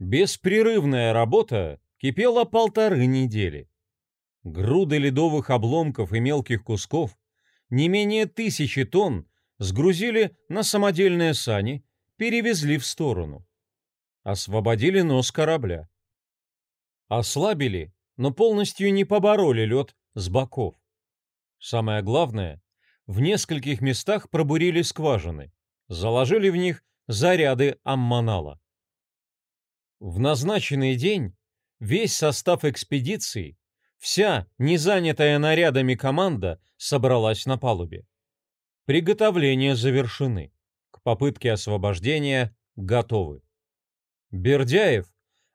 Беспрерывная работа кипела полторы недели. Груды ледовых обломков и мелких кусков, не менее тысячи тонн, сгрузили на самодельные сани, перевезли в сторону. Освободили нос корабля. Ослабили, но полностью не побороли лед с боков. Самое главное, в нескольких местах пробурили скважины, заложили в них заряды аммонала. В назначенный день весь состав экспедиции, вся незанятая нарядами команда собралась на палубе. Приготовления завершены. К попытке освобождения готовы. Бердяев,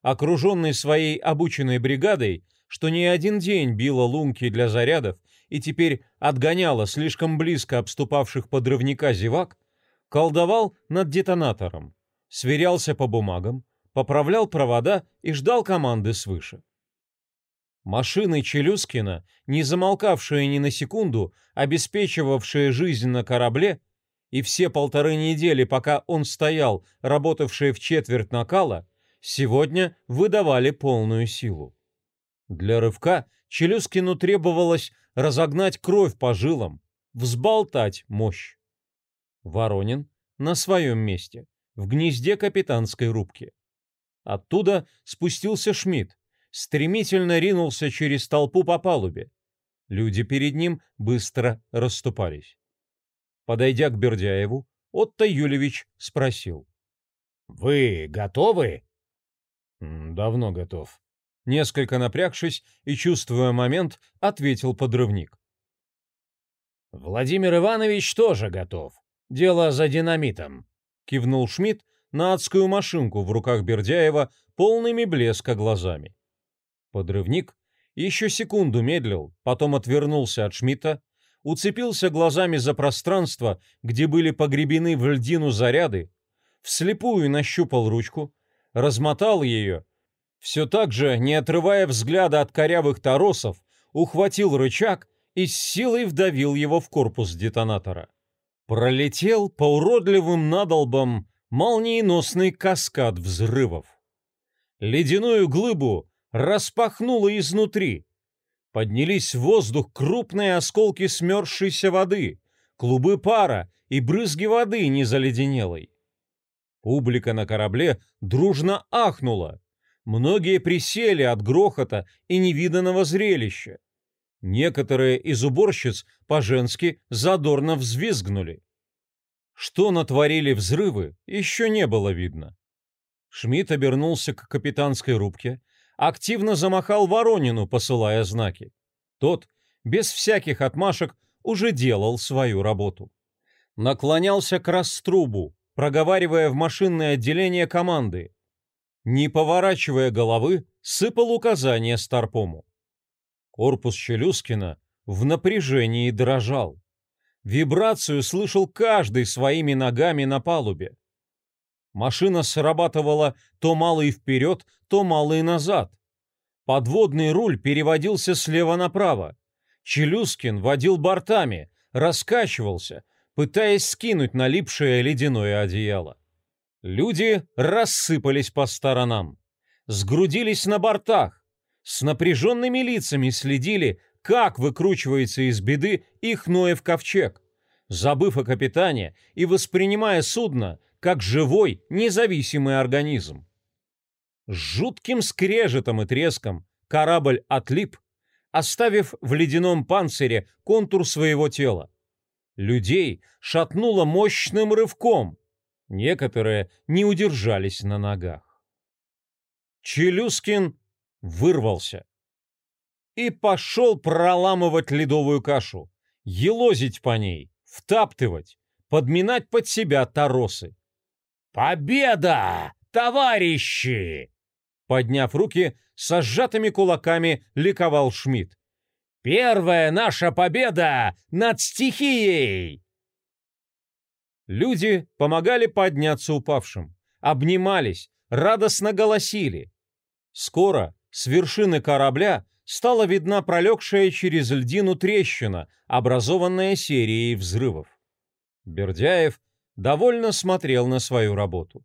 окруженный своей обученной бригадой, что не один день била лунки для зарядов и теперь отгоняла слишком близко обступавших подрывника зевак, колдовал над детонатором, сверялся по бумагам, поправлял провода и ждал команды свыше. Машины Челюскина, не замолкавшие ни на секунду, обеспечивавшие жизнь на корабле, и все полторы недели, пока он стоял, работавшие в четверть накала, сегодня выдавали полную силу. Для рывка Челюскину требовалось разогнать кровь по жилам, взболтать мощь. Воронин на своем месте, в гнезде капитанской рубки. Оттуда спустился Шмидт, стремительно ринулся через толпу по палубе. Люди перед ним быстро расступались. Подойдя к Бердяеву, Отто Юлевич спросил. «Вы готовы?» «Давно готов». Несколько напрягшись и чувствуя момент, ответил подрывник. «Владимир Иванович тоже готов. Дело за динамитом», — кивнул Шмидт на адскую машинку в руках Бердяева полными блеска глазами. Подрывник еще секунду медлил, потом отвернулся от Шмидта, уцепился глазами за пространство, где были погребены в льдину заряды, вслепую нащупал ручку, размотал ее, все так же, не отрывая взгляда от корявых торосов, ухватил рычаг и с силой вдавил его в корпус детонатора. Пролетел по уродливым надолбам молниеносный каскад взрывов. Ледяную глыбу распахнуло изнутри. Поднялись в воздух крупные осколки смерзшейся воды, клубы пара и брызги воды незаледенелой. Публика на корабле дружно ахнула. Многие присели от грохота и невиданного зрелища. Некоторые из уборщиц по-женски задорно взвизгнули. Что натворили взрывы, еще не было видно. Шмидт обернулся к капитанской рубке, активно замахал Воронину, посылая знаки. Тот, без всяких отмашек, уже делал свою работу. Наклонялся к раструбу, проговаривая в машинное отделение команды. Не поворачивая головы, сыпал указания Старпому. Корпус Челюскина в напряжении дрожал. Вибрацию слышал каждый своими ногами на палубе. Машина срабатывала то малый вперед, то малый назад. Подводный руль переводился слева направо. Челюскин водил бортами, раскачивался, пытаясь скинуть налипшее ледяное одеяло. Люди рассыпались по сторонам, сгрудились на бортах, с напряженными лицами следили, как выкручивается из беды их Ноев ковчег, забыв о капитане и воспринимая судно как живой, независимый организм. С жутким скрежетом и треском корабль отлип, оставив в ледяном панцире контур своего тела. Людей шатнуло мощным рывком, некоторые не удержались на ногах. Челюскин вырвался и пошел проламывать ледовую кашу, елозить по ней, втаптывать, подминать под себя торосы. «Победа, товарищи!» Подняв руки, со сжатыми кулаками ликовал Шмидт. «Первая наша победа над стихией!» Люди помогали подняться упавшим, обнимались, радостно голосили. Скоро с вершины корабля стала видна пролегшая через льдину трещина, образованная серией взрывов. Бердяев довольно смотрел на свою работу.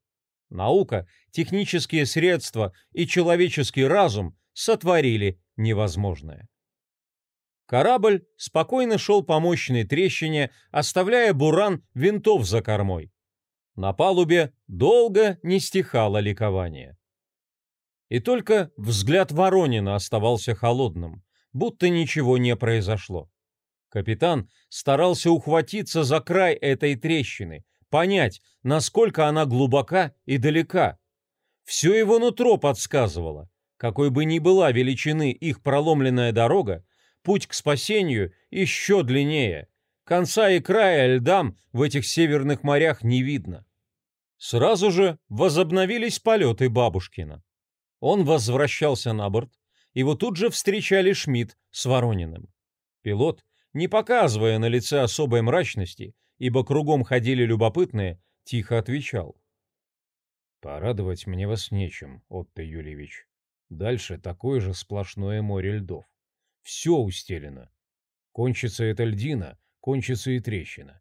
Наука, технические средства и человеческий разум сотворили невозможное. Корабль спокойно шел по мощной трещине, оставляя буран винтов за кормой. На палубе долго не стихало ликование. И только взгляд Воронина оставался холодным, будто ничего не произошло. Капитан старался ухватиться за край этой трещины, понять, насколько она глубока и далека. Все его нутро подсказывало, какой бы ни была величины их проломленная дорога, путь к спасению еще длиннее. Конца и края льдам в этих северных морях не видно. Сразу же возобновились полеты Бабушкина. Он возвращался на борт, его тут же встречали Шмидт с Ворониным. Пилот, не показывая на лице особой мрачности, ибо кругом ходили любопытные, тихо отвечал. «Порадовать мне вас нечем, Отто Юльевич. Дальше такое же сплошное море льдов. Все устелено. Кончится эта льдина, кончится и трещина.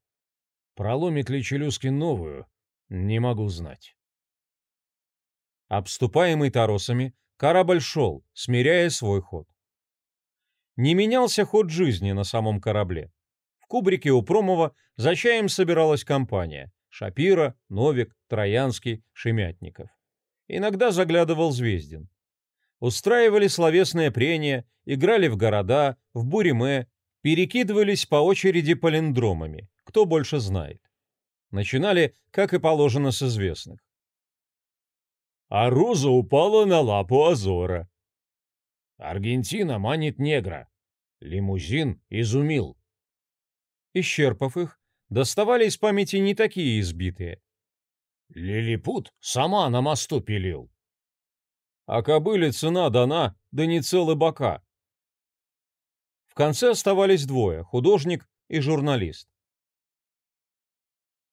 Проломит ли Челюски новую, не могу знать. Обступаемый торосами, корабль шел, смиряя свой ход. Не менялся ход жизни на самом корабле. В кубрике у Промова за чаем собиралась компания — Шапира, Новик, Троянский, Шемятников. Иногда заглядывал Звездин. Устраивали словесное прения, играли в города, в буриме, перекидывались по очереди палиндромами, кто больше знает. Начинали, как и положено, с известных. А роза упала на лапу Азора. Аргентина манит негра. Лимузин изумил. Исчерпав их, доставали из памяти не такие избитые. Лилипут сама на мосту пилил. А кобыле цена дана, да не целы бока. В конце оставались двое — художник и журналист.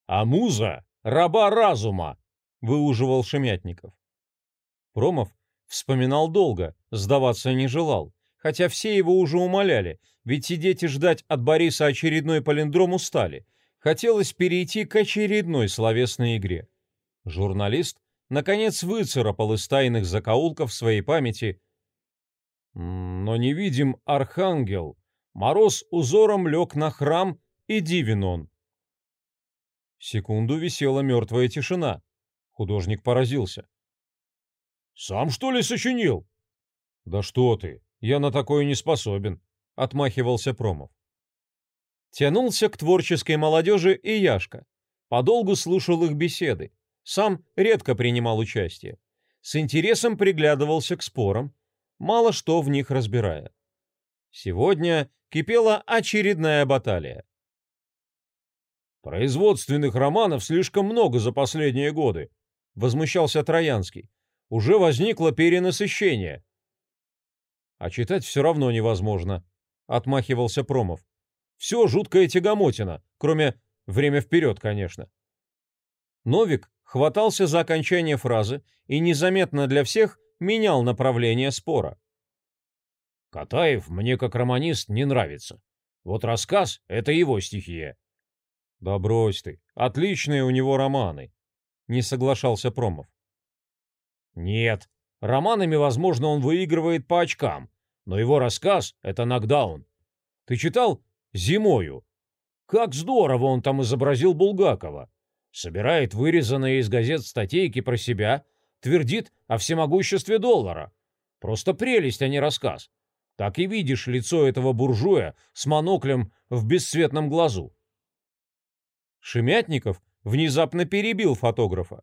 «А муза — раба разума!» — выуживал Шемятников. Промов вспоминал долго, сдаваться не желал, хотя все его уже умоляли, ведь сидеть и ждать от Бориса очередной палиндром устали. Хотелось перейти к очередной словесной игре. Журналист наконец выцарапал из тайных закоулков своей памяти. Но не видим архангел. Мороз узором лег на храм, и дивен он. Секунду висела мертвая тишина. Художник поразился. «Сам, что ли, сочинил?» «Да что ты, я на такое не способен», — отмахивался Промов. Тянулся к творческой молодежи и Яшка. Подолгу слушал их беседы. Сам редко принимал участие. С интересом приглядывался к спорам, мало что в них разбирая. Сегодня кипела очередная баталия. «Производственных романов слишком много за последние годы», — возмущался Троянский. «Уже возникло перенасыщение». «А читать все равно невозможно», — отмахивался Промов. «Все жуткая тягомотина, кроме «время вперед», конечно». Новик хватался за окончание фразы и незаметно для всех менял направление спора. «Катаев мне как романист не нравится. Вот рассказ — это его стихия. Да брось ты, отличные у него романы, не соглашался Промов. Нет, романами, возможно, он выигрывает по очкам, но его рассказ — это нокдаун. Ты читал «Зимою»? Как здорово он там изобразил Булгакова. Собирает вырезанные из газет статейки про себя, твердит о всемогуществе доллара. Просто прелесть, а не рассказ. Так и видишь лицо этого буржуя с моноклем в бесцветном глазу. Шемятников внезапно перебил фотографа.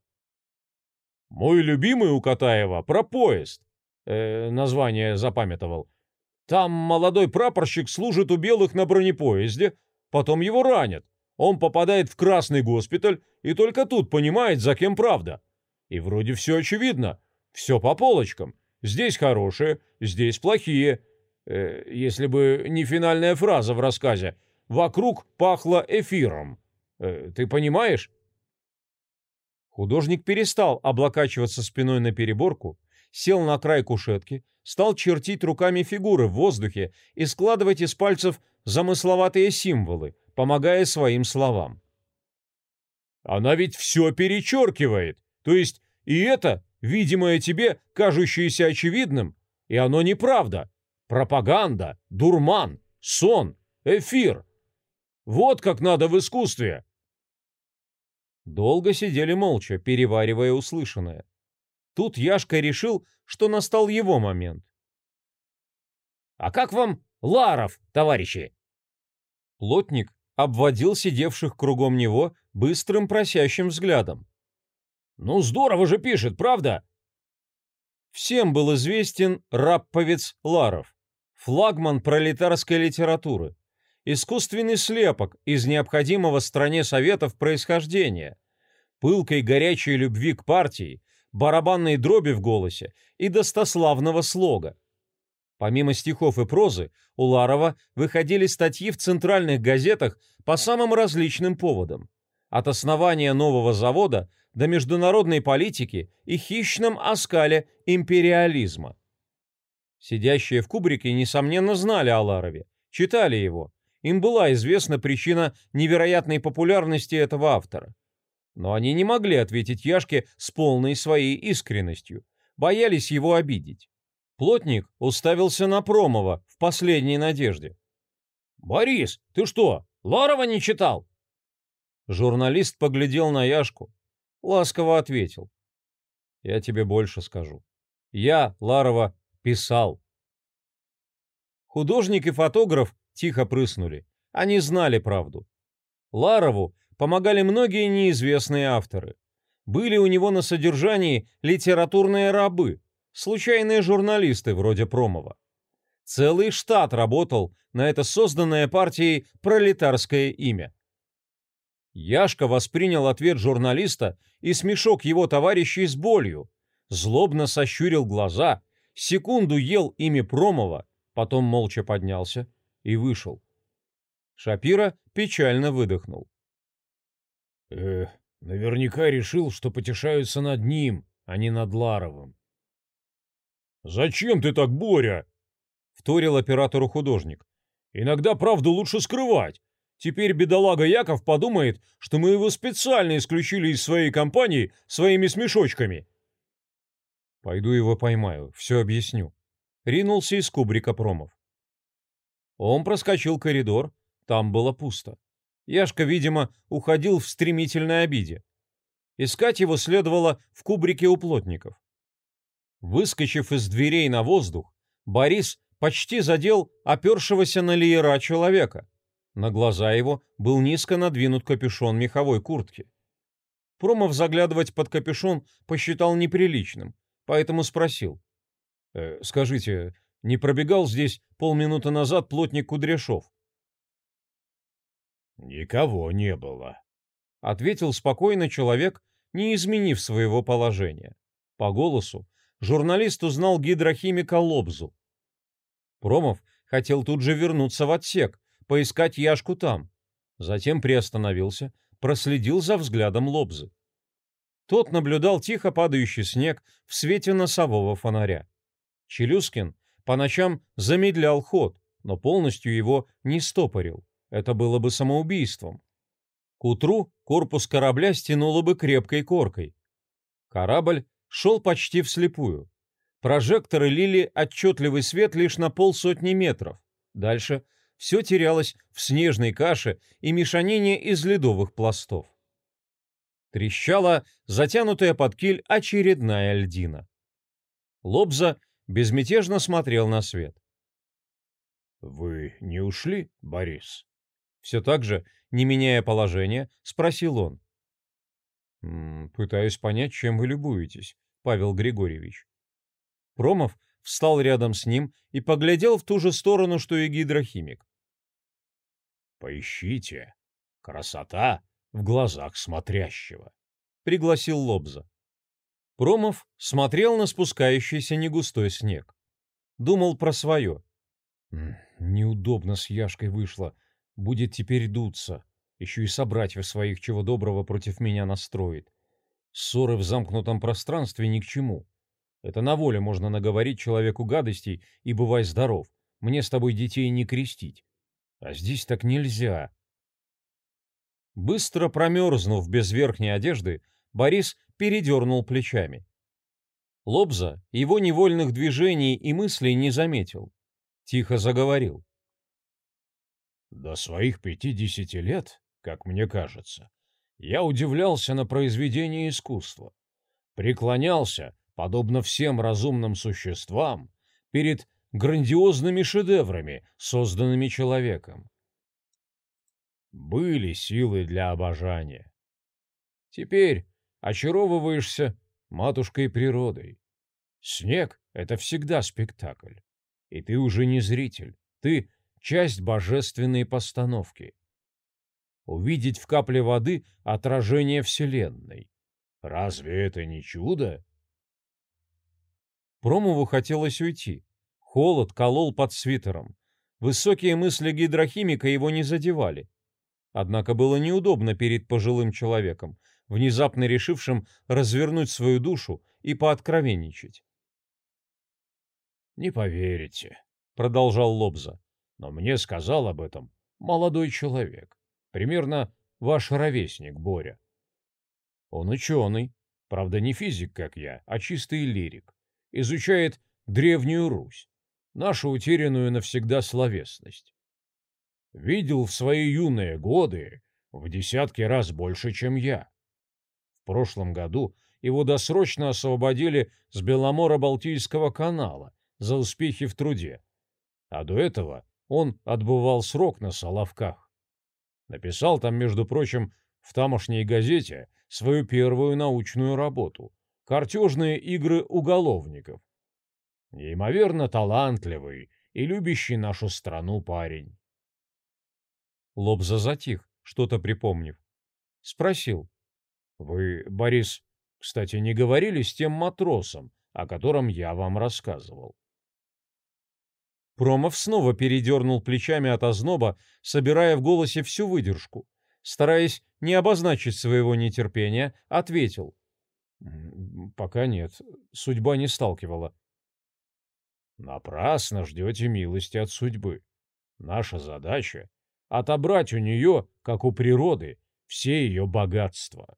«Мой любимый у Катаева про поезд», э, название запамятовал. «Там молодой прапорщик служит у белых на бронепоезде, потом его ранят. Он попадает в красный госпиталь и только тут понимает, за кем правда. И вроде все очевидно, все по полочкам. Здесь хорошие, здесь плохие. Э, если бы не финальная фраза в рассказе «Вокруг пахло эфиром». Э, ты понимаешь? Художник перестал облокачиваться спиной на переборку, сел на край кушетки, стал чертить руками фигуры в воздухе и складывать из пальцев замысловатые символы, помогая своим словам. Она ведь все перечеркивает, то есть И это, видимое тебе, кажущееся очевидным, и оно неправда. Пропаганда, дурман, сон, эфир. Вот как надо в искусстве. Долго сидели молча, переваривая услышанное. Тут Яшка решил, что настал его момент. «А как вам Ларов, товарищи?» Плотник обводил сидевших кругом него быстрым просящим взглядом. «Ну, здорово же пишет, правда?» Всем был известен рапповец Ларов, флагман пролетарской литературы, искусственный слепок из необходимого стране Советов происхождения, пылкой горячей любви к партии, барабанной дроби в голосе и достославного слога. Помимо стихов и прозы, у Ларова выходили статьи в центральных газетах по самым различным поводам. От основания нового завода до международной политики и хищном оскале империализма. Сидящие в кубрике, несомненно, знали о Ларове, читали его. Им была известна причина невероятной популярности этого автора. Но они не могли ответить Яшке с полной своей искренностью, боялись его обидеть. Плотник уставился на Промова в последней надежде. «Борис, ты что, Ларова не читал?» Журналист поглядел на Яшку, ласково ответил. «Я тебе больше скажу. Я, Ларова, писал». Художник и фотограф тихо прыснули. Они знали правду. Ларову помогали многие неизвестные авторы. Были у него на содержании литературные рабы, случайные журналисты вроде Промова. Целый штат работал на это созданное партией пролетарское имя. Яшка воспринял ответ журналиста и смешок его товарищей с болью, злобно сощурил глаза, секунду ел имя Промова, потом молча поднялся и вышел. Шапира печально выдохнул. «Э, наверняка решил, что потешаются над ним, а не над Ларовым. «Зачем ты так, Боря?» — вторил оператору художник. «Иногда правду лучше скрывать. Теперь бедолага Яков подумает, что мы его специально исключили из своей компании своими смешочками». «Пойду его поймаю, все объясню», — ринулся из кубрика Промов. Он проскочил коридор, там было пусто. Яшка, видимо, уходил в стремительной обиде. Искать его следовало в кубрике у плотников. Выскочив из дверей на воздух, Борис почти задел опершегося на леера человека. На глаза его был низко надвинут капюшон меховой куртки. Промов заглядывать под капюшон посчитал неприличным, поэтому спросил. «Э, «Скажите, не пробегал здесь полминуты назад плотник Кудряшов?» «Никого не было», — ответил спокойно человек, не изменив своего положения. По голосу журналист узнал гидрохимика Лобзу. Промов хотел тут же вернуться в отсек, поискать Яшку там. Затем приостановился, проследил за взглядом Лобзы. Тот наблюдал тихо падающий снег в свете носового фонаря. Челюскин по ночам замедлял ход, но полностью его не стопорил. Это было бы самоубийством. К утру корпус корабля стянуло бы крепкой коркой. Корабль шел почти вслепую. Прожекторы лили отчетливый свет лишь на полсотни метров. Дальше все терялось в снежной каше и мешанине из ледовых пластов. Трещала затянутая под киль очередная льдина. Лобза безмятежно смотрел на свет. «Вы не ушли, Борис?» Все так же, не меняя положения, спросил он. «Пытаюсь понять, чем вы любуетесь, Павел Григорьевич». Промов встал рядом с ним и поглядел в ту же сторону, что и гидрохимик. «Поищите. Красота в глазах смотрящего», — пригласил Лобза. Промов смотрел на спускающийся негустой снег. Думал про свое. «Неудобно с Яшкой вышло. Будет теперь дуться еще и собратьев своих чего доброго против меня настроит. Ссоры в замкнутом пространстве ни к чему. Это на воле можно наговорить человеку гадостей и бывай здоров. Мне с тобой детей не крестить. А здесь так нельзя. Быстро промерзнув без верхней одежды, Борис передернул плечами. Лобза его невольных движений и мыслей не заметил. Тихо заговорил. До своих пятидесяти лет, как мне кажется, я удивлялся на произведение искусства, преклонялся, подобно всем разумным существам, перед грандиозными шедеврами, созданными человеком. Были силы для обожания. Теперь очаровываешься матушкой природой. Снег — это всегда спектакль. И ты уже не зритель, ты — часть божественной постановки. Увидеть в капле воды отражение Вселенной. Разве это не чудо? Промову хотелось уйти. Холод колол под свитером. Высокие мысли гидрохимика его не задевали. Однако было неудобно перед пожилым человеком, внезапно решившим развернуть свою душу и пооткровенничать. «Не поверите», — продолжал Лобза, — «но мне сказал об этом молодой человек, примерно ваш ровесник Боря. Он ученый, правда не физик, как я, а чистый лирик, изучает Древнюю Русь, нашу утерянную навсегда словесность. Видел в свои юные годы в десятки раз больше, чем я. Прошлом году его досрочно освободили с Беломоро-Балтийского канала за успехи в труде, а до этого он отбывал срок на Соловках. Написал там, между прочим, в тамошней газете свою первую научную работу «Картежные игры уголовников». Неимоверно талантливый и любящий нашу страну парень. Лобза затих, что-то припомнив. Спросил. «Вы, Борис, кстати, не говорили с тем матросом, о котором я вам рассказывал?» Промов снова передернул плечами от озноба, собирая в голосе всю выдержку. Стараясь не обозначить своего нетерпения, ответил. «Пока нет, судьба не сталкивала». «Напрасно ждете милости от судьбы. Наша задача отобрать у нее, как у природы, все ее богатства.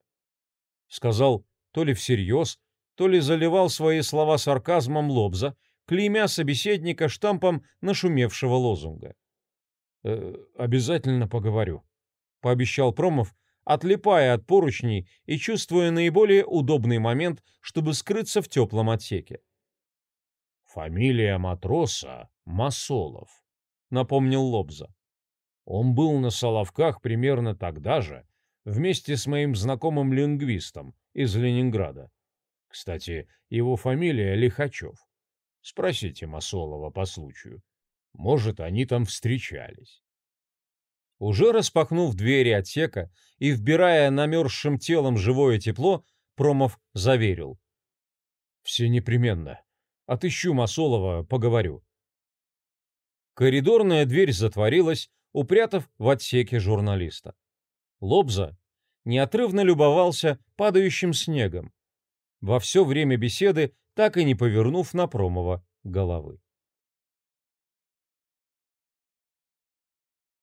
Сказал то ли всерьез, то ли заливал свои слова сарказмом Лобза, клеймя собеседника штампом нашумевшего лозунга. «Э, «Обязательно поговорю», — пообещал Промов, отлипая от поручней и чувствуя наиболее удобный момент, чтобы скрыться в теплом отсеке. «Фамилия матроса — Масолов», — напомнил Лобза. Он был на Соловках примерно тогда же, вместе с моим знакомым лингвистом из Ленинграда. Кстати, его фамилия Лихачев. Спросите Масолова по случаю. Может, они там встречались. Уже распахнув двери отсека и вбирая намерзшим телом живое тепло, Промов заверил. «Все непременно. Отыщу Масолова, поговорю». Коридорная дверь затворилась, упрятав в отсеке журналиста. Лобза неотрывно любовался падающим снегом, во все время беседы так и не повернув на Промова головы.